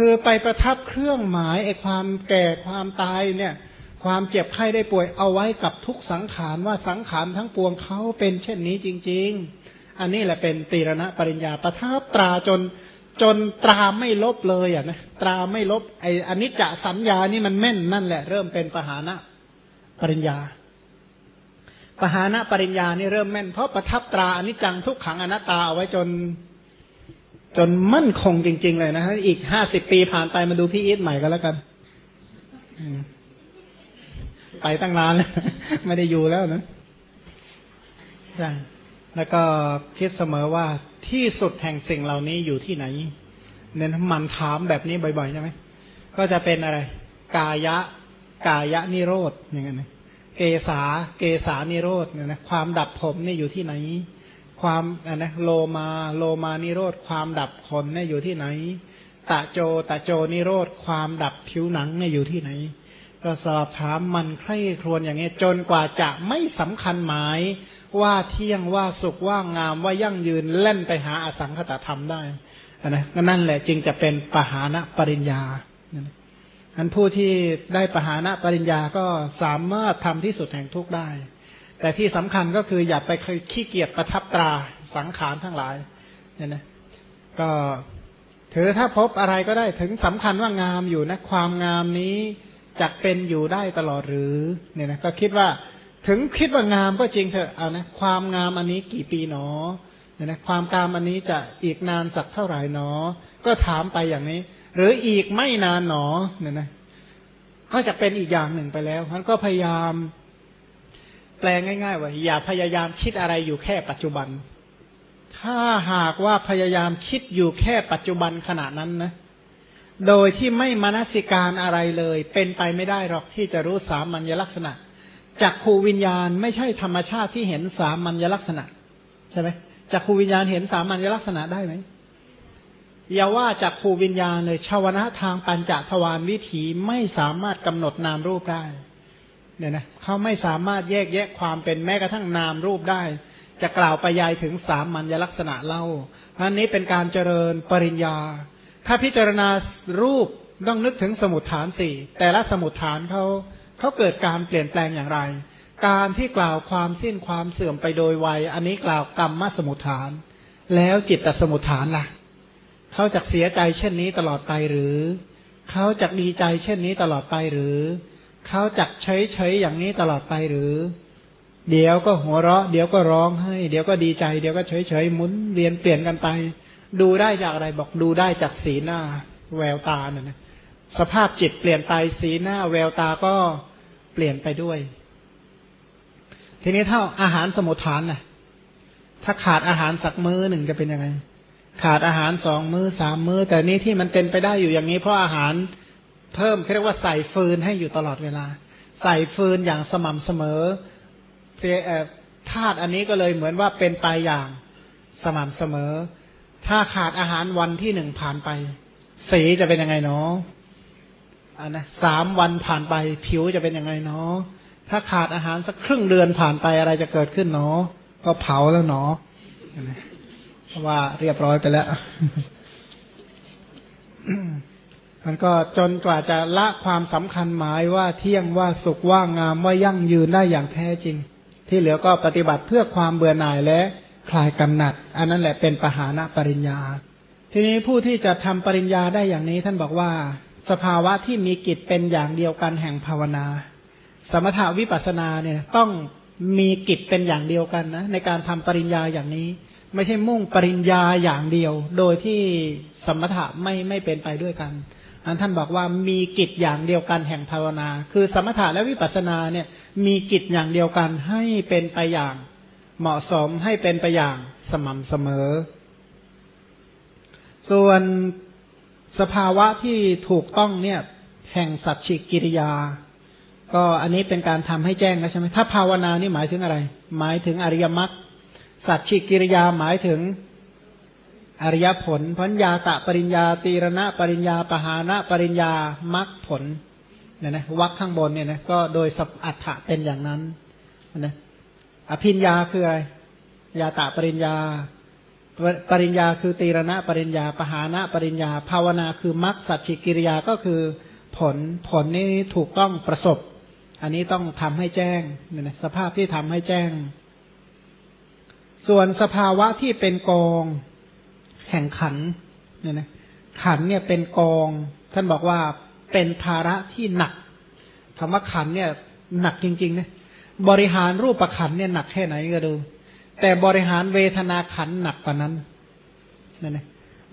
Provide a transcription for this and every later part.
คือไปประทับเครื่องหมายไอ้ความแก่ความตายเนี่ย ความเจ็บไข้ได้ป่วยเอาไว้กับทุกสังขารว่าสังขารทั้งปวงเขาเป็นเช่นนี้จริง ๆ อันนี้แหละเป็นตีรณะปริญญาประทับตราจนจนตราไม่ลบเลยอะนะตราไม่ลบไอ้อันนี้จะสัญญานี่มันแม่นนั่นแหละ เริ่มเป็นปหานะปริญญาปหานะปริญญานี่เริ่มแม่นเพราะประทับตราอนิจจังทุกขังอนัตตาเอาไว้จน จนมั่นคงจริง ๆ เลยนะฮะอีกห้าสิบปีผ่านไปมาดูพี่อีทใหม่ก็แล้วกันไปตั้งนานแล้วไม่ได้อยู่แล้วนะใช่แล้วก็คิดเสมอว่าที่สุดแห่งสิ่งเหล่านี้อยู่ที่ไหน เนี่ยมันถามแบบนี้บ่อยๆใช่ไหมก็จะเป็นอะไร กายะ กายะนิโรธอย่างเงี้ยเกษาเกษานิโรธเนี่ยนะความดับผมนี่อยู่ที่ไหน ความนะโลมาโลมานิโรธความดับขนเนี่ยอยู่ที่ไหน ตะโจตะโจนิโรธความดับผิวหนังเนี่ยอยู่ที่ไหน ก็สอบถามมันใคร่ครวญอย่างนี้จนกว่าจะไม่สำคัญหมายว่าเที่ยงว่าสุขว่างามว่ายั่งยืนเล่นไปหาอสังคตธรรมได้นะนั่นแหละจึงจะเป็นปหานะปริญญาอันผู้ที่ได้ปหานะปริญญาก็สามารถทำที่สุดแห่งทุกได้ แต่ที่สำคัญก็คืออย่าไปขี้เกียจประทับตราสังขารทั้งหลายเนี่ยนะก็ถือถ้าพบอะไรก็ได้ถึงสำคัญว่างามอยู่นะความงามนี้จะเป็นอยู่ได้ตลอดหรือเนี่ยนะก็คิดว่าถึงคิดว่างามก็จริงเถอะเอานะความงามอันนี้กี่ปีหนอเนี่ยนะความกามอันนี้จะอีกนานสักเท่าไหร่หนอ ก็ถามไปอย่างนี้ หรืออีกไม่นานหนอเนี่ยนะก็จะเป็นอีกอย่างหนึ่งไปแล้วท่านก็พยายาม แปลงง่ายๆว่าอย่าพยายามคิดอะไรอยู่แค่ปัจจุบัน ถ้าหากว่าพยายามคิดอยู่แค่ปัจจุบันขณะนั้นนะ โดยที่ไม่มนสิการอะไรเลย เป็นไปไม่ได้หรอกที่จะรู้สามัญลักษณะจักขูวิญญาณไม่ใช่ธรรมชาติที่เห็นสามัญลักษณะ ใช่ไหมจักขูวิญญาณเห็นสามัญลักษณะได้ไหมอย่าว่าจักขูวิญญาณเลยชาวนะทางปัญจทวารวิถีไม่สามารถกำหนดนามรูปได้ เนี่ยนะเขาไม่สามารถแยกแยะความเป็นแม้กระทั่งนามรูปได้ จะกล่าวไปยายถึงสามัญลักษณะเล่าอันนี้เป็นการเจริญปริญญา ถ้าพิจารณารูปต้องนึกถึงสมุดฐานสี่แต่ละสมุดฐานเขาเขาเกิดการเปลี่ยนแปลงอย่างไร การที่กล่าวความสิ้นความเสื่อมไปโดยวัย อันนี้กล่าวกรรมมาสมุทฐาน แล้วจิตตสมุทฐานล่ะเขาจะเสียใจเช่นนี้ตลอดไปหรือเขาจะดีใจเช่นนี้ตลอดไปหรือ เขาจะเฉยเฉยอย่างนี้ตลอดไปหรือ เดี๋ยวก็หัวเราะ เดี๋ยวก็ร้องให้ เดี๋ยวก็ดีใจ เดี๋ยวก็เฉยเฉยหมุนเวียนเปลี่ยนกันไป ดูได้จากอะไรบอกดูได้จากสีหน้า แววตาเนี่ยนะสภาพจิตเปลี่ยนไปสีหน้า แววตาก็เปลี่ยนไปด้วย ทีนี้ถ้าอาหารสมุทฐานน่ะถ้าขาดอาหารสักมื้อหนึ่งจะเป็นยังไง ขาดอาหารสองมือ้อสามมือ้อ แต่นี้ที่มันเป็นไปได้อยู่อย่างนี้เพราะอาหาร เพิ่มเรียกว่าใส่ฟืนให้อยู่ตลอดเวลา ใส่ฟืนอย่างสม่ำเสมอธาตุอันนี้ก็เลยเหมือนว่าเป็นไปอย่างสม่ำเสมอ ถ้าขาดอาหารวันที่หนึ่งผ่านไป สีจะเป็นยังไงเนาะอันนะสามวันผ่านไป ผิวจะเป็นยังไงเนาะถ้าขาดอาหารสักครึ่งเดือนผ่านไปอะไรจะเกิดขึ้นเนาะก็เผาแล้วเนาะเพราะว่าเรียบร้อยไปแล้ว มันก็จนกว่าจะละความสำคัญหมายว่าเที่ยงว่าสุขว่างามว่ายั่งยืนได้อย่างแท้จริง ที่เหลือก็ปฏิบัติเพื่อความเบื่อหน่ายและคลายกำหนัด อันนั้นแหละเป็นปหานะปริญญา ทีนี้ผู้ที่จะทำปริญญาได้อย่างนี้ ท่านบอกว่า สภาวะที่มีกิจเป็นอย่างเดียวกันแห่งภาวนา สมถาวิปัสนาเนี่ยต้องมีกิจเป็นอย่างเดียวกันนะในการทำปริญญาอย่างนี้ ไม่ใช่มุ่งปริญญาอย่างเดียว โดยที่สมถะไม่ไม่เป็นไปด้วยกัน อันท่านบอกว่ามีกิจอย่างเดียวกันแห่งภาวนา คือสมถะและวิปัสสนาเนี่ยมีกิจอย่างเดียวกันให้เป็นไปอย่างเหมาะสมให้เป็นไปอย่างสม่ำเสมอ ส่วนสภาวะที่ถูกต้องเนี่ยแห่งสัจฉิกิริยา ก็อันนี้เป็นการทำให้แจ้งแล้วใช่ไหมถ้าภาวนานี่หมายถึงอะไร หมายถึงอริยมรรคสัจฉิกิริยาหมายถึง อริยผลพัญญาตะปริญญา ตีรณะปริญญาปหานะปริญญามรรคผลเนี่ยนะวักข้างบนเนี่ยนะก็โดยสัพอัฏฐะเป็นอย่างนั้นนะอภิญญาคืออะไรยาตะปริญญา ปริญญาคือตีรณะปริญญา ปหานะปริญญา ภาวนาคือมรรคสัจฉิกิริยาก็คือผลผลนี้ถูกต้องประสบ อันนี้ต้องทำให้แจ้งเนี่ยนะสภาพที่ทำให้แจ้ง ส่วนสภาวะที่เป็นกอง แห่งขันเนี่ยนะขันเนี่ยเป็นกอง ท่านบอกว่าเป็นภาระที่หนักคำว่าขันเนี่ยหนักจริงๆนะบริหารรูปประขันเนี่ยหนักแค่ไหนก็ดู แต่บริหารเวทนาขันหนักกว่านั้นนั่นเอง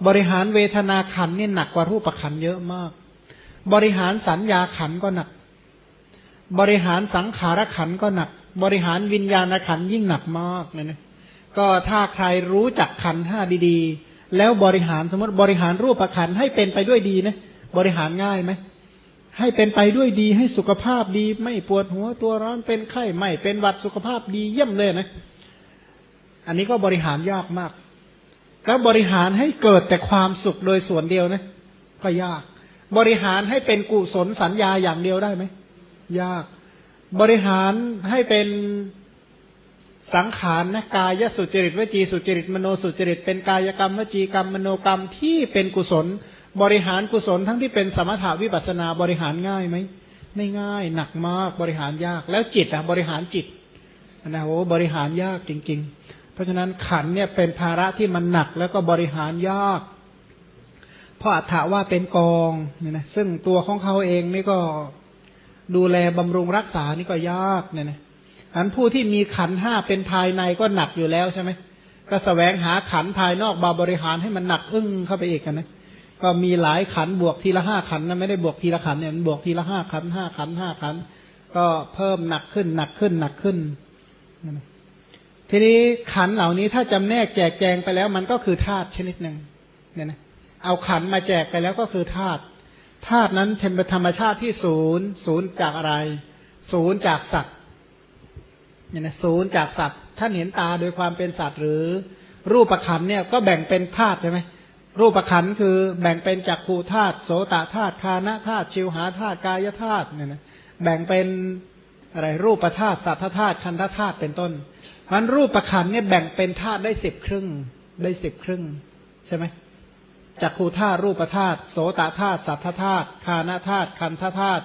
บริหารเวทนาขันเนี่ยหนักกว่ารูปประขันเยอะมาก บริหารสัญญาขันก็หนัก บริหารสังขารขันก็หนัก บริหารวิญญาณขันยิ่งหนักมากเนี่ยนะก็ถ้าใครรู้จักขันห้าดีๆ แล้วบริหารสมมติบริหารรูปประขันให้เป็นไปด้วยดีนะบริหารง่ายไหมให้เป็นไปด้วยดีให้สุขภาพดี ไม่ปวดหัวตัวร้อนเป็นไข้ไม่เป็นหวัดสุขภาพดีเยี่ยมเลยนะ อันนี้ก็บริหารยากมาก แล้วบริหารให้เกิดแต่ความสุขโดยส่วนเดียวนะ ก็ยาก บริหารให้เป็นกุศลสัญญาอย่างเดียวได้ไหมยาก บริหารให้เป็น สังขารนะกายสุจริตวจีสุจริตมโนสุจริต เป็นกายกรรมวจีกรรมมโนกรรมที่เป็นกุศล บริหารกุศลทั้งที่เป็นสมถาวิปัสนาบริหารง่ายไหมไม่ง่าย หนักมากบริหารยาก แล้วจิตอะบริหารจิตนะโอ้บริหารยากจริง ๆ เพราะฉะนั้นขันเนี่ยเป็นภาระที่มันหนักแล้วก็บริหารยากเพราะอัฏฐาว่าเป็นกองเนี่ยนะซึ่งตัวของเขาเองนี่ก็ดูแลบำรุงรักษานี่ก็ยากเนี่ยนะ อันผู้ที่มีขันห้าเป็นภายในก็หนักอยู่แล้วใช่ไหมก็สแสวงหาขันภายนอกบาบริหารให้มันหนักอึ้งเข้าไปอีกกันนะ ก็มีหลายขันบวกทีละห้าขันนะไม่ได้บวกทีละขันเนี่ยมันบวกทีละห้าขันห้าขันห้าขัน ก็เพิ่มหนักขึ้นหนักขึ้นหนักขึ้น ทีนี้ขันเหล่านี้ถ้าจำแนกแจกแจงไปแล้ว มันก็คือธาตุชนิดหนึ่งเนี่ยนะเอาขันมาแจกไปแล้วก็คือธาตุธาตุนั้นเป็นธรรมชาติที่ศูนย์ศูนย์จากอะไร ศูนย์จากสัตว เนี่ยนะศูนย์จากสัตว์ท่านเห็นตาโดยความเป็นสัตว์หรือ รูปประคันเนี่ยก็แบ่งเป็นธาตุใช่ไหมรูปขันคือแบ่งเป็นจักขูธาตุโสตธาตุคานะธาตุชิวหาธาตุกายธาตุเนี่ยนะแบ่งเป็นอะไรรูปธาตุสัทธธาตุคันธธาตุเป็นต้นมันรูปขันเนี่ยแบ่งเป็นธาตุได้สิบครึ่ง ได้สิบครึ่งใช่ไหมจักขูธาตุรูปธาตุโสตธาตุสัทธธาตุคานะธาตุคันธธาตุ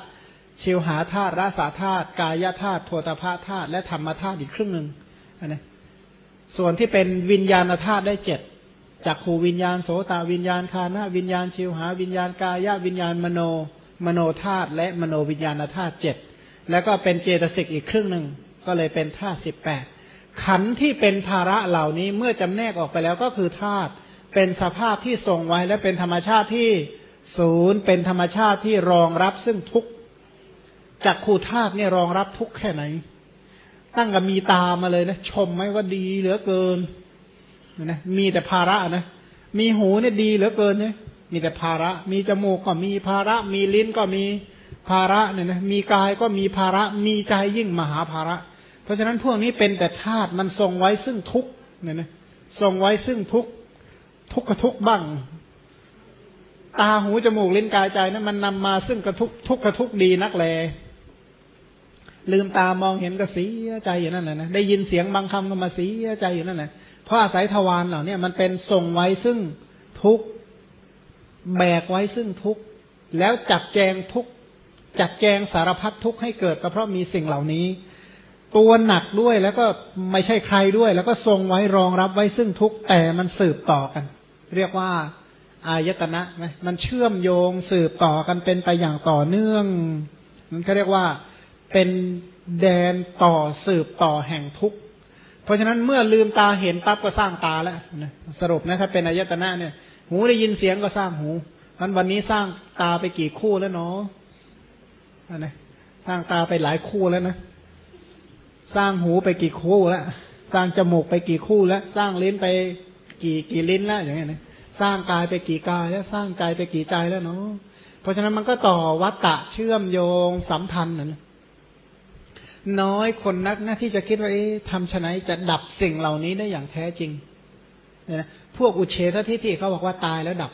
ชิวหาธาตุรสาธาตุกายธาตุโพธพาธาตุและธรรมธาตุอีกครึ่งหนึ่งนะส่วนที่เป็นวิญญาณธาตุได้เจ็ดจากขูวิญญาณโสตาวิญญาณคานะวิญญาณชิวหาวิญญาณกายวิญญาณมโนมโนธาตุและมโนวิญญาณธาตุเจ็ดแล้วก็เป็นเจตสิกอีกครึ่งหนึ่งก็เลยเป็นธาตุสิบแปดขันที่เป็นภาระเหล่านี้เมื่อจำแนกออกไปแล้วก็คือธาตุเป็นสภาพที่ทรงไว้และเป็นธรรมชาติที่ศูนย์เป็นธรรมชาติที่รองรับซึ่งทุก จากขูธาตุเนี่ยรองรับทุกแค่ไหน ตั้งกับมีตามาเลยนะ ชมไหมว่าดีเหลือเกินนะมีแต่ภาระนะ มีหูเนี่ยดีเหลือเกินเนี่ยมีแต่ภาระ มีจมูกก็มีภาระ มีลิ้นก็มีภาระเนี่ยนะมีกายก็มีภาระ มีใจยิ่งมหาภาระ เพราะฉะนั้นพวกนี้เป็นแต่ธาตุมันทรงไว้ซึ่งทุกเนี่ยนะทรงไว้ซึ่งทุกทุกกระทุกบ้าง ตาหูจมูกลิ้นกายใจนะั้นมันนำมาซึ่งกระทุกทุกกระทุกดีนักแล ลืมตามองเห็นก็เสียใจอยู่นั่นแหละนะได้ยินเสียงบางคำก็มาเสียใจอยู่นั่นแหละเพราะอาศัยทวารเหล่านี้มันเป็นส่งไว้ซึ่งทุกแบกไว้ซึ่งทุกแล้วจัดแจงทุกจัดแจงสารพัดทุกให้เกิดก็เพราะมีสิ่งเหล่านี้ ตัวหนักด้วยแล้วก็ไม่ใช่ใครด้วย แล้วก็ทรงไว้รองรับไว้ซึ่งทุกแต่มันสืบต่อกัน เรียกว่าอายตนะไหมมันเชื่อมโยงสืบต่อกันเป็นไปอย่างต่อเนื่อง มันก็เรียกว่า เป็นแดนต่อสืบต่อแห่งทุกข์ เพราะฉะนั้นเมื่อลืมตาเห็นปั๊บก็สร้างตาแล้วนะสรุปนะถ้าเป็นอายตนะเนี่ย หูได้ยินเสียงก็สร้างหูมันวันนี้สร้างตาไปกี่คู่แล้วเนาะนะสร้างตาไปหลายคู่แล้วนะ สร้างหูไปกี่คู่แล้วสร้างจมูกไปกี่คู่แล้ว สร้างลิ้นไปกี่กี่ลิ้นแล้วอย่างเงี้ยนะสร้างกายไปกี่กายแล้วสร้างใจไปกี่ใจแล้วเนาะเพราะฉะนั้นมันก็ต่อวัตตะเชื่อมโยงสัมพันธ์นั่น น้อยคนนักนะที่จะคิดว่าทำชนะจะดับสิ่งเหล่านี้ได้อย่างแท้จริงนะพวกอุเฉททิฏฐิเขาบอกว่าตายแล้วดับ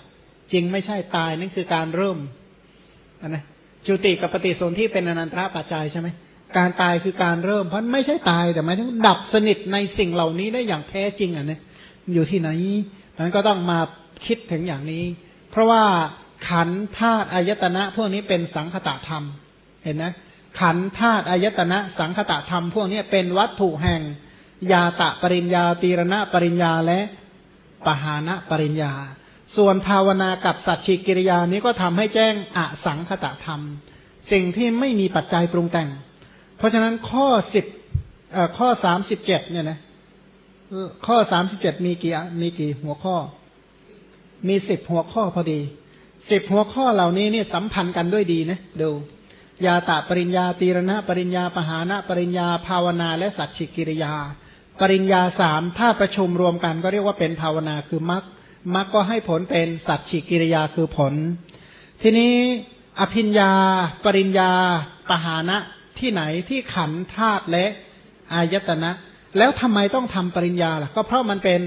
จริงไม่ใช่ตายนั่นคือการเริ่มนะจุติกับปฏิสนธิเป็นอนันตระปัจจัยใช่ไหมการตายคือการเริ่ม เพราะไม่ใช่ตายแต่หมายถึงดับสนิทในสิ่งเหล่านี้ได้อย่างแท้จริงอะนะอยู่ที่ไหนนั้นก็ต้องมาคิดถึงอย่างนี้ เพราะว่าขันธาตุอายตนะ พวกนี้เป็นสังคตะธรรม เห็นไหม ขันธาตุอายตนะสังคตะธรรมพวกนี้เป็นวัตถุแห่ง ยาตะปริญญาตีรณะปริญญาและปหานะปริญญา ส่วนภาวนากับสัจฉิกิริยานี้ก็ทำให้แจ้งอสังคตะธรรม สิ่งที่ไม่มีปัจจัยปรุงแต่ง เพราะฉะนั้นข้อสิบข้อสามสิบเจ็ดเนี่ยนะข้อสามสิบเจ็ดมีกี่มีกี่หัวข้อ มีสิบหัวข้อพอดีสิบหัวข้อเหล่านี้นี่สัมพันธ์กันด้วยดีนะดู ยาตะปริญญาตีรณะปริญญาปหานะปริญญาภาวนาและสัจฉิกิริยา ปริญญาสามถ้าประชุมรวมกันก็เรียกว่าเป็นภาวนาคือมรรคมรรคก็ให้ผลเป็นสัจฉิกิริยาคือผล ทีนี้อภิญญา ปริญญา ปหานะที่ไหนที่ขันธาตุและอายตนะ แล้วทำไมต้องทำปริญญาล่ะก็เพราะมันเป็น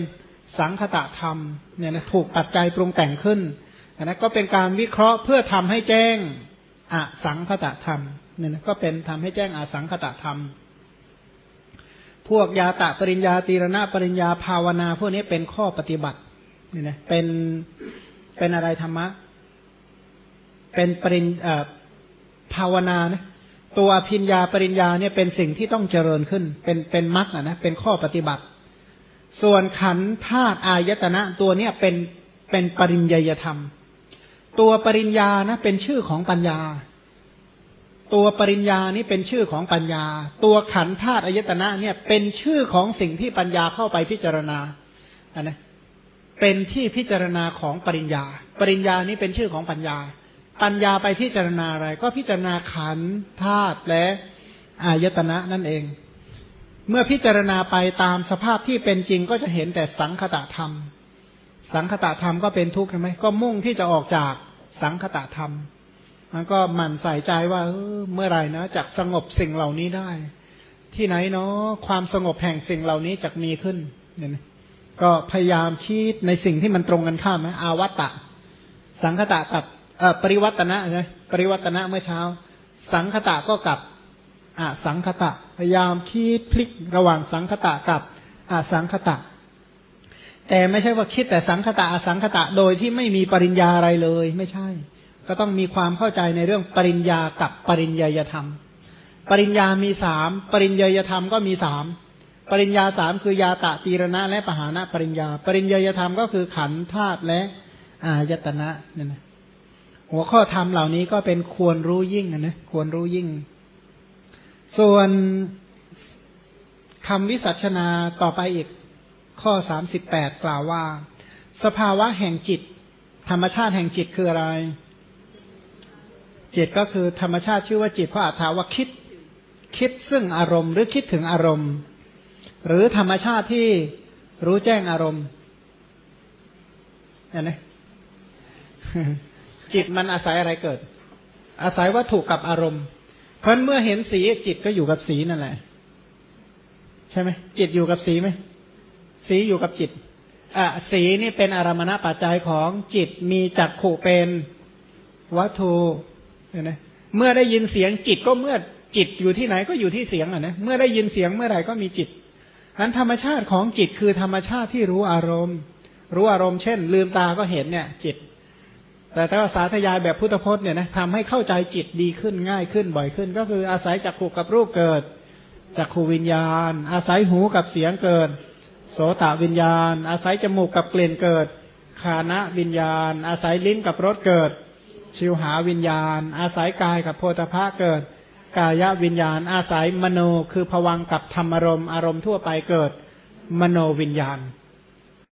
สังคตะธรรมเนี่ยนะถูกปัจจัยปรุงแต่งขึ้นนะก็เป็นการวิเคราะห์เพื่อทำให้แจ้ง อสังคตะธรรมเนี่ยนะก็เป็นทำให้แจ้งอสังคตะธรรม พวกยาตะปริญญาตีรณะปริญญาภาวนา พวกนี้เป็นข้อปฏิบัติเนี่ยนะเป็นเป็นอะไรธรรมะ เป็นปริญภาวนานะตัวพิญญาปริญญาเนี่ยเป็นสิ่งที่ต้องเจริญขึ้น เป็นเป็นมรรคนะเป็นข้อปฏิบัติ ส่วนขันธาตุอายตนะตัวเนี้ยเป็นเป็นปริญญยธรรม ตัวปริญญานะเป็นชื่อของปัญญา ตัวปริญญานี่เป็นชื่อของปัญญา ตัวขันธาตุอายตนะเนี่ยเป็นชื่อของสิ่งที่ปัญญาเข้าไปพิจารณาอันนะเป็นที่พิจารณาของปริญญา ปริญญานี้เป็นชื่อของปัญญา ปัญญาไปพิจารณาอะไร ก็พิจารณาขันธาตุและอายตนะนั่นเอง เมื่อพิจารณาไปตามสภาพที่เป็นจริงก็จะเห็นแต่สังคตะธรรม สังคตะธรรมก็เป็นทุกข์ใช่ไหมก็มุ่งที่จะออกจากสังคตะธรรมมันก็หมั่นใส่ใจว่าเออเมื่อไหร่นะจะสงบสิ่งเหล่านี้ได้ ที่ไหนเนาะความสงบแห่งสิ่งเหล่านี้จะมีขึ้นเนี่ยก็พยายามคิดในสิ่งที่มันตรงกันข้ามนะอาวัตตะ สังคตะกับเออปริวัตนะใช่ปริวัตนะเมื่อเช้า สังคตะก็กับอ่าสังคตะ พยายามคิดพลิกระหว่างสังคตะกับอ่าสังคตะ แต่ไม่ใช่ว่าคิดแต่สังคตะอสังคตะโดยที่ไม่มีปริญญาอะไรเลย ไม่ใช่ ก็ต้องมีความเข้าใจในเรื่องปริญญากับปริญญาธรรม ปริญญามีสามปริญญาธรรมก็มีสามปริญญาสามคือยาตะตีรณะ และปหานะปริญญา ปริญญาธรรมก็คือขันธาตุและอายตนะนี่นะหัวข้อธรรมเหล่านี้ก็เป็นควรรู้ยิ่งนะควรรู้ยิ่ง ส่วนคำวิสัชนาต่อไปอีก ข้อสามสิบแปดกล่าวว่า สภาวะแห่งจิต ธรรมชาติแห่งจิตคืออะไร จิตก็คือธรรมชาติชื่อว่าจิตเพราะอาถาว่าคิด คิดซึ่งอารมณ์หรือคิดถึงอารมณ์ หรือธรรมชาติที่รู้แจ้งอารมณ์เห็นไหมจิตมันอาศัยอะไรเกิด อาศัยวัตถุกับอารมณ์ เพราะเมื่อเห็นสีจิตก็อยู่กับสีนั่นแหละ ใช่ไหมจิตอยู่กับสีไหม สีอยู่กับจิตอะสีนี่เป็นอารมณปัจจัยของจิตมีจักขู่เป็นวัตถุเห็นไหมเมื่อได้ยินเสียงจิตก็เมื่อจิตอยู่ที่ไหนก็อยู่ที่เสียงอะนะเมื่อได้ยินเสียงเมื่อไหร่ก็มีจิตนั้นธรรมชาติของจิตคือธรรมชาติที่รู้อารมณ์ รู้อารมณ์เช่น ลืมตาก็เห็นเนี่ย จิต แต่ถ้าสาธยายแบบพุทธพจน์เนี่ยนะทำให้เข้าใจจิตดีขึ้นง่ายขึ้นบ่อยขึ้น ก็คืออาศัยจักขู่กับรูปเกิดจักขูวิญญาณ อาศัยหูกับเสียงเกิด โสตวิญญาณ อาศัยจมูกกับกลิ่นเกิดคานะวิญญาณ อาศัยลิ้นกับรสเกิด ชิวหาวิญญาณ อาศัยกายกับโพธภะเกิด กายวิญญาณ อาศัยมโนคือผวังกับธรรมารมณ์อารมณ์ทั่วไปเกิด มโนวิญญาณ